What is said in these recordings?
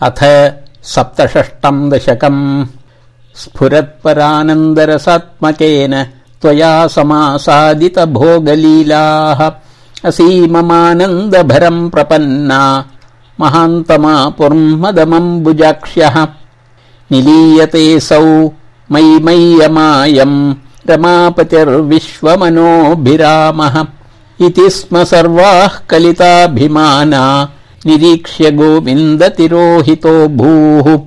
अथ सप्तषष्टम् दशकम्। स्फुरत्परानन्दरसात्मकेन त्वया समासादितभोगलीलाः। असीममानन्दभरम् प्रपन्ना महान्तमा पुर्मदमम्बुजाक्ष्यः निलीयतेऽसौ मयि मय्यमायम् रमापतिर्विश्वमनोभिरामः। इति स्म सर्वाः कलिताभिमाना निरीक्ष्य गोविन्दतिरोहितो भूः।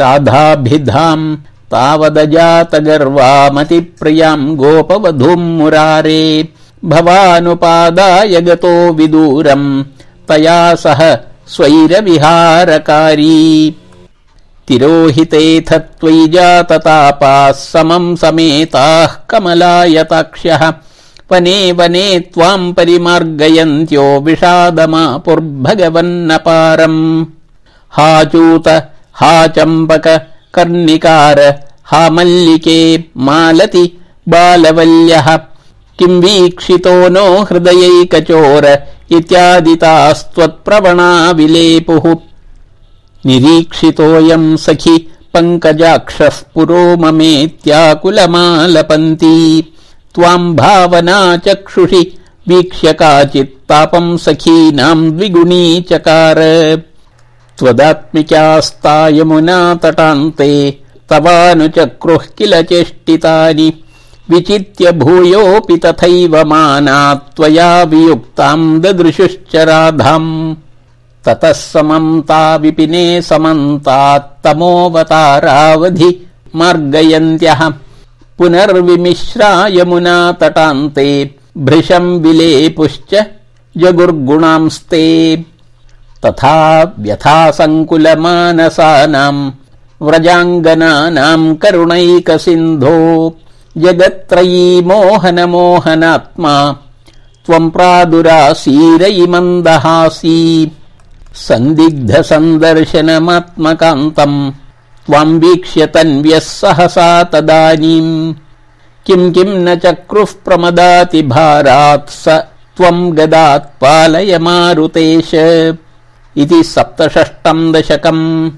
राधाभिधाम् तावदजातगर्वामतिप्रियाम् गोपवधूम् मुरारे। भवानुपादाय गतो विदूरम् तया सह स्वैरविहारकारी। तिरोहितेऽथ त्वयि जाततापाः समम् समेताः कमलायताक्ष्यः वने वने त्वाम् परिमार्गयन्त्यो विषादमापुर्भगवन्नपारम्। हा चूत हा चम्पक कर्णिकार हा मल्लिके मालति बालवल्यः। किम् वीक्षितो नो हृदयैकचोर इत्यादितास्त्वत्प्रवणा विलेपुः। निरीक्षितोऽयम् सखि पङ्कजाक्षः पुरो ममेत्याकुलमालपन्ती त्वाम् भावना चक्षुषि वीक्ष्य काचित्तापम् सखीनाम् द्विगुणी चकार। त्वदात्मिकास्ता यमुना तटान्ते तवानुचक्रुः किल चेष्टितानि विचित्य भूयोऽपि तथैव माना त्वया वियुक्ताम् ददृशुश्च राधाम्। ततः समन्ता विपिने समन्तात्तमोऽवतारावधि मार्गयन्त्यः पुनर्विमिश्रा यमुना तटान्ते भृशम् विलेपुश्च जगुर्गुणांस्ते तथा व्यथा सङ्कुलमानसानाम् व्रजाङ्गनानाम् करुणैकसिन्धो जगत्त्रयी मोहनमोहनात्मा त्वम् प्रादुरासीरयि मन्दहासी सन्दिग्ध सन्दर्शनमात्मकान्तम् त्वाम् वीक्ष्य तन्व्यः सहसा तदानीम्। किम् किम् न चक्रुः प्रमदाति भारात् स त्वम् गदात् पालय मारुतेश। इति सप्तषष्टम् दशकम्